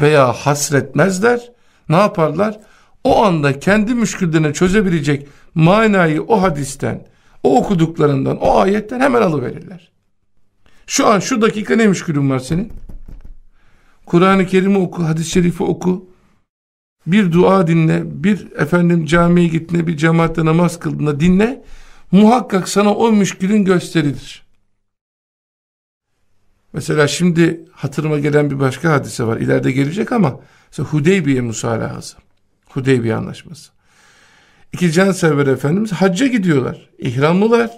veya hasretmezler. Ne yaparlar? O anda kendi müşküllerini çözebilecek manayı o hadisten, o okuduklarından, o ayetten hemen alıverirler. Şu an şu dakika ne müşkülün var senin? Kur'an-ı Kerim'i oku, hadis-i şerifi oku. Bir dua dinle, bir efendim camiye gittiğinde, bir cemaatte namaz kıldığında dinle. Muhakkak sana o müşkülün gösterilir. Mesela şimdi hatırıma gelen bir başka hadise var. İleride gelecek ama mesela Hudeybiye musalahası. Hudeybiye anlaşması. İki cansever efendimiz hacca gidiyorlar. İhramlılar.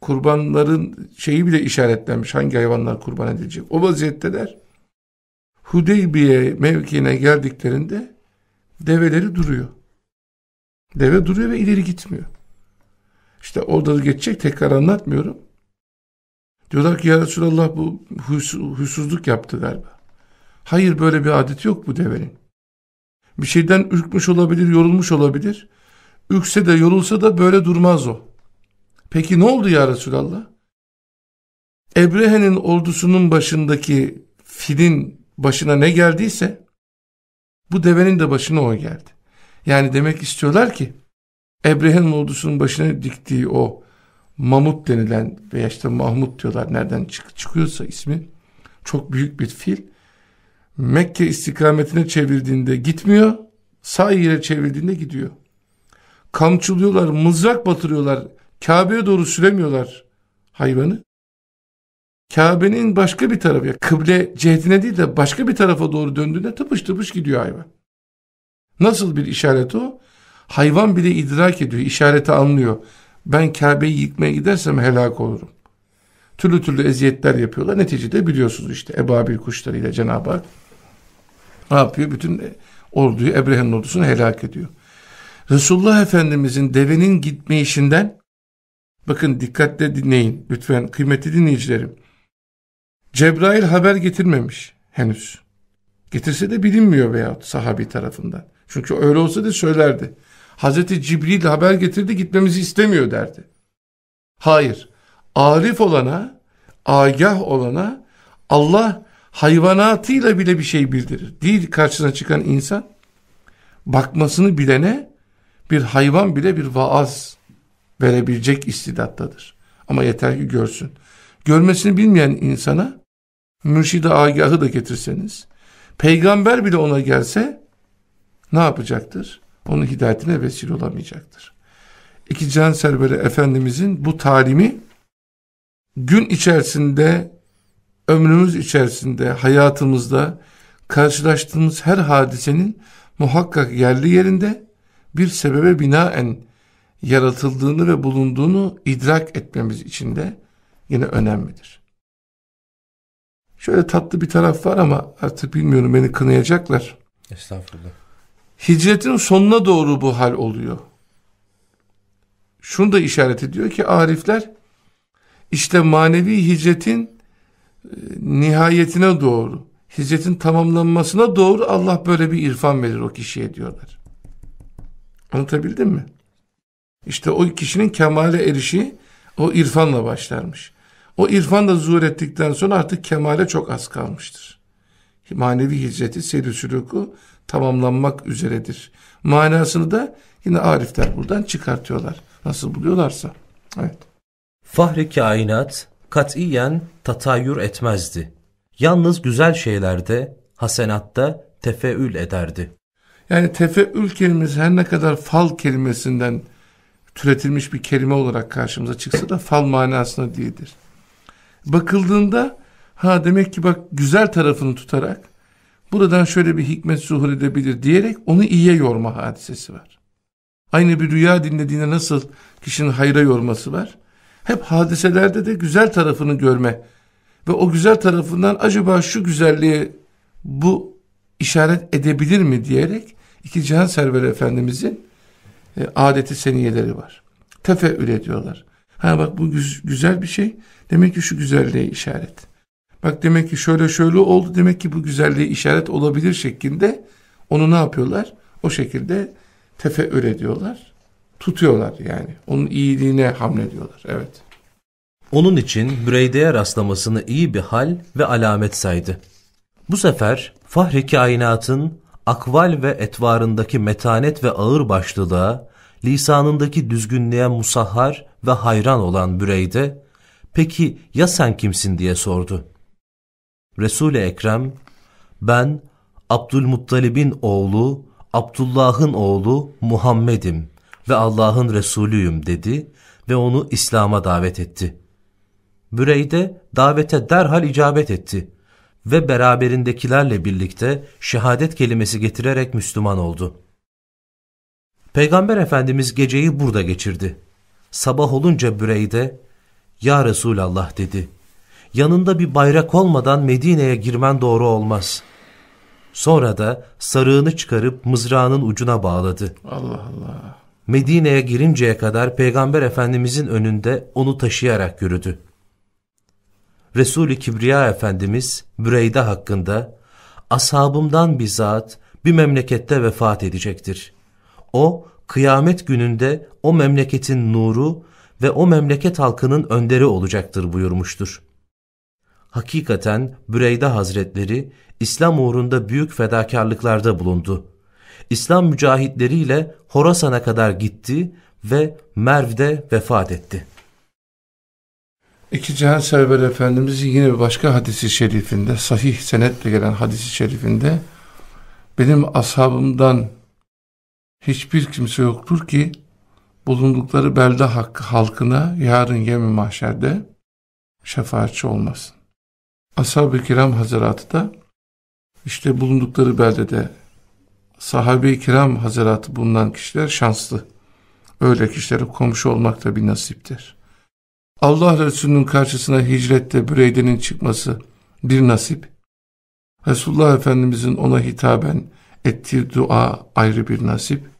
Kurbanların şeyi bile işaretlenmiş. Hangi hayvanlar kurban edilecek. O vaziyetteler. Hudeybiye mevkiine geldiklerinde develeri duruyor. Deve duruyor ve ileri gitmiyor. İşte orada geçecek tekrar anlatmıyorum. Diyorlar ki ya Resulallah bu huys huysuzluk yaptı galiba. Hayır böyle bir adet yok bu devenin. Bir şeyden ürkmüş olabilir, yorulmuş olabilir. Ürkse de yorulsa da böyle durmaz o. Peki ne oldu ya Resulallah? Ebrehe'nin ordusunun başındaki filin başına ne geldiyse bu devenin de başına o geldi. Yani demek istiyorlar ki Ebrehe'nin ordusunun başına diktiği o mamut denilen veya işte Mahmut diyorlar nereden çık çıkıyorsa ismi çok büyük bir fil Mekke istikametine çevirdiğinde gitmiyor sağ yere çevirdiğinde gidiyor. Kamçılıyorlar mızrak batırıyorlar Kabe'ye doğru süremiyorlar hayvanı. Kabe'nin başka bir tarafı, kıble cihetine değil de başka bir tarafa doğru döndüğünde tıpış tıpış gidiyor hayvan. Nasıl bir işaret o? Hayvan bile idrak ediyor, işareti anlıyor. Ben Kabe'yi yıkmaya gidersem helak olurum. Türlü türlü eziyetler yapıyorlar. Neticede biliyorsunuz işte ebabil kuşlarıyla Cenab-ı Hak ne yapıyor? Bütün orduyu, Ebrehe'nin ordusunu helak ediyor. Resulullah Efendimizin devenin gitme işinden bakın dikkatle dinleyin lütfen kıymetli dinleyicilerim. Cebrail haber getirmemiş henüz. Getirse de bilinmiyor veyahut sahabi tarafından. Çünkü öyle olsa da söylerdi. Hazreti Cibril haber getirdi gitmemizi istemiyor derdi. Hayır. Arif olana, agah olana Allah hayvanatıyla bile bir şey bildirir. Değil karşısına çıkan insan bakmasını bilene bir hayvan bile bir vaaz verebilecek istidattadır. Ama yeter ki görsün. Görmesini bilmeyen insana mürşide agahı da getirseniz, peygamber bile ona gelse ne yapacaktır? Onun hidayetine vesile olamayacaktır. İki Can Serveri Efendimizin bu talimi gün içerisinde, ömrümüz içerisinde, hayatımızda karşılaştığımız her hadisenin muhakkak yerli yerinde bir sebebe binaen yaratıldığını ve bulunduğunu idrak etmemiz için de yine önemlidir. Şöyle tatlı bir taraf var ama artık bilmiyorum beni kınayacaklar. Estağfurullah. Hicretin sonuna doğru bu hal oluyor. Şunu da işaret ediyor ki arifler işte manevi hicretin e, nihayetine doğru, hicretin tamamlanmasına doğru Allah böyle bir irfan verir o kişiye diyorlar. Anlatabildim mi? İşte o kişinin kemale erişi o irfanla başlarmış. O irfan da zuhur ettikten sonra artık kemale çok az kalmıştır. Manevi hicreti, seyri süluku tamamlanmak üzeredir. Manasını da yine arifler buradan çıkartıyorlar. Nasıl buluyorlarsa. Evet. Fahri kainat katiyen tatayyür etmezdi. Yalnız güzel şeylerde, hasenatta tefeül ederdi. Yani tefeül kelimesi her ne kadar fal kelimesinden türetilmiş bir kelime olarak karşımıza çıksa da fal manasına değildir. Bakıldığında ha demek ki bak güzel tarafını tutarak buradan şöyle bir hikmet zuhur edebilir diyerek onu iyiye yorma hadisesi var. Aynı bir rüya dinlediğinde nasıl kişinin hayra yorması var. Hep hadiselerde de güzel tarafını görme ve o güzel tarafından acaba şu güzelliğe bu işaret edebilir mi diyerek iki cihan serveri efendimizin e, adeti seniyeleri var. Tefeül ediyorlar. Ha bak bu güz güzel bir şey. Demek ki şu güzelliğe işaret. Bak demek ki şöyle şöyle oldu. Demek ki bu güzelliğe işaret olabilir şeklinde onu ne yapıyorlar? O şekilde tefeül ediyorlar. Tutuyorlar yani. Onun iyiliğine hamlediyorlar. Evet. Onun için Büreyde'ye rastlamasını iyi bir hal ve alamet saydı. Bu sefer fahri kainatın akval ve etvarındaki metanet ve ağır başlılığa, lisanındaki düzgünlüğe musahhar ve hayran olan Büreyde, peki ya sen kimsin diye sordu. Resul-i Ekrem, ben Abdülmuttalib'in oğlu, Abdullah'ın oğlu Muhammed'im ve Allah'ın Resulüyüm dedi ve onu İslam'a davet etti. Büreyde davete derhal icabet etti ve beraberindekilerle birlikte şehadet kelimesi getirerek Müslüman oldu. Peygamber Efendimiz geceyi burada geçirdi. Sabah olunca Büreyde, Ya Resulallah dedi, yanında bir bayrak olmadan Medine'ye girmen doğru olmaz. Sonra da sarığını çıkarıp mızrağının ucuna bağladı. Allah Allah. Medine'ye girinceye kadar Peygamber Efendimizin önünde onu taşıyarak yürüdü. Resul-i Kibriya Efendimiz Büreyde hakkında ashabımdan bir zat bir memlekette vefat edecektir. O kıyamet gününde o memleketin nuru ve o memleket halkının önderi olacaktır buyurmuştur. Hakikaten Büreyde Hazretleri İslam uğrunda büyük fedakarlıklarda bulundu. İslam mücahitleriyle Horasan'a kadar gitti ve Merv'de vefat etti. İki Cihan Server Efendimizin yine bir başka hadisi şerifinde, sahih senetle gelen hadisi şerifinde benim ashabımdan hiçbir kimse yoktur ki bulundukları belde hakkı halkına yarın yemi mahşerde şefaatçi olmasın. Ashab-ı kiram hazaratı da işte bulundukları beldede sahabe-i kiram hazaratı bulunan kişiler şanslı. Öyle kişilere komşu olmak da bir nasiptir. Allah Resulü'nün karşısına hicrette Büreyde'nin çıkması bir nasip. Resulullah Efendimizin ona hitaben ettiği dua ayrı bir nasip.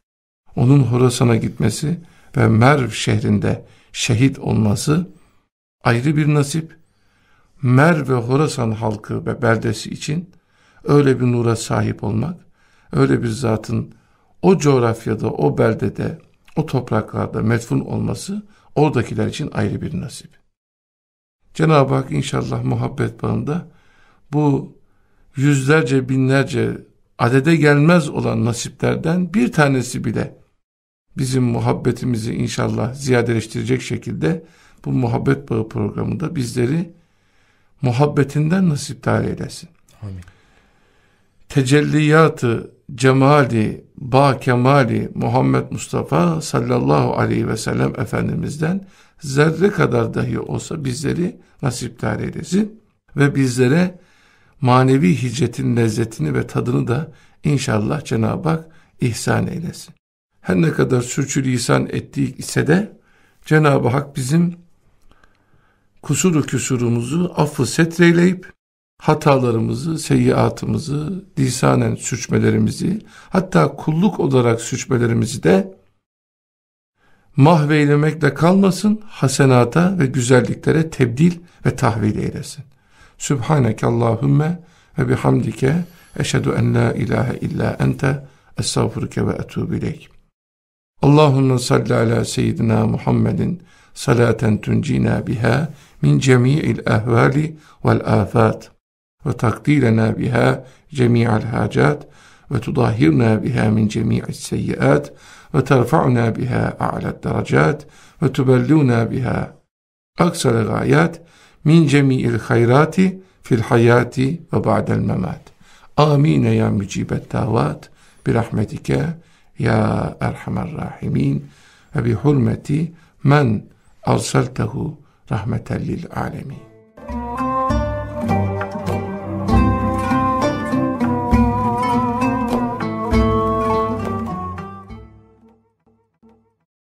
Onun Horasan'a gitmesi ve Merv şehrinde şehit olması ayrı bir nasip. Merv ve Horasan halkı ve beldesi için öyle bir nura sahip olmak, öyle bir zatın o coğrafyada, o beldede, o topraklarda metfun olması oradakiler için ayrı bir nasip. Cenab-ı Hak inşallah muhabbet bağında bu yüzlerce binlerce adede gelmez olan nasiplerden bir tanesi bile bizim muhabbetimizi inşallah ziyadeleştirecek şekilde bu muhabbet bağı programında bizleri muhabbetinden nasipdar eylesin. Amin. Tecelliyatı cemali ba kemali Muhammed Mustafa sallallahu aleyhi ve sellem Efendimiz'den zerre kadar dahi olsa bizleri nasipdar eylesin ve bizlere manevi hicretin lezzetini ve tadını da inşallah Cenab-ı Hak ihsan eylesin. her ne kadar sürçülisan ettik ise de Cenab-ı Hak bizim kusuru küsurumuzu affı setreyleyip hatalarımızı, seyyiatımızı, lisanen sürçmelerimizi, hatta kulluk olarak sürçmelerimizi de mahveylemekle kalmasın, hasenata ve güzelliklere tebdil ve tahvil eylesin. Sübhaneke Allahümme ve bihamdike eşhedü en la ilahe illa ente estağfurke ve etubu ileyk. Allahümme salli ala seyyidina Muhammedin salaten tuncina biha من جميع الأهوال والآفات وتقديرنا بها جميع الحاجات وتطهرنا بها من جميع السيئات وترفعنا بها أعلى الدرجات وتبلونا بها أقصى الغايات من جميع الخيرات في الحياة وبعد الممات. آمين يا مجيب الدعوات برحمتك يا أرحم الراحمين وبحرمة من أرسلته رحمة للعالمين.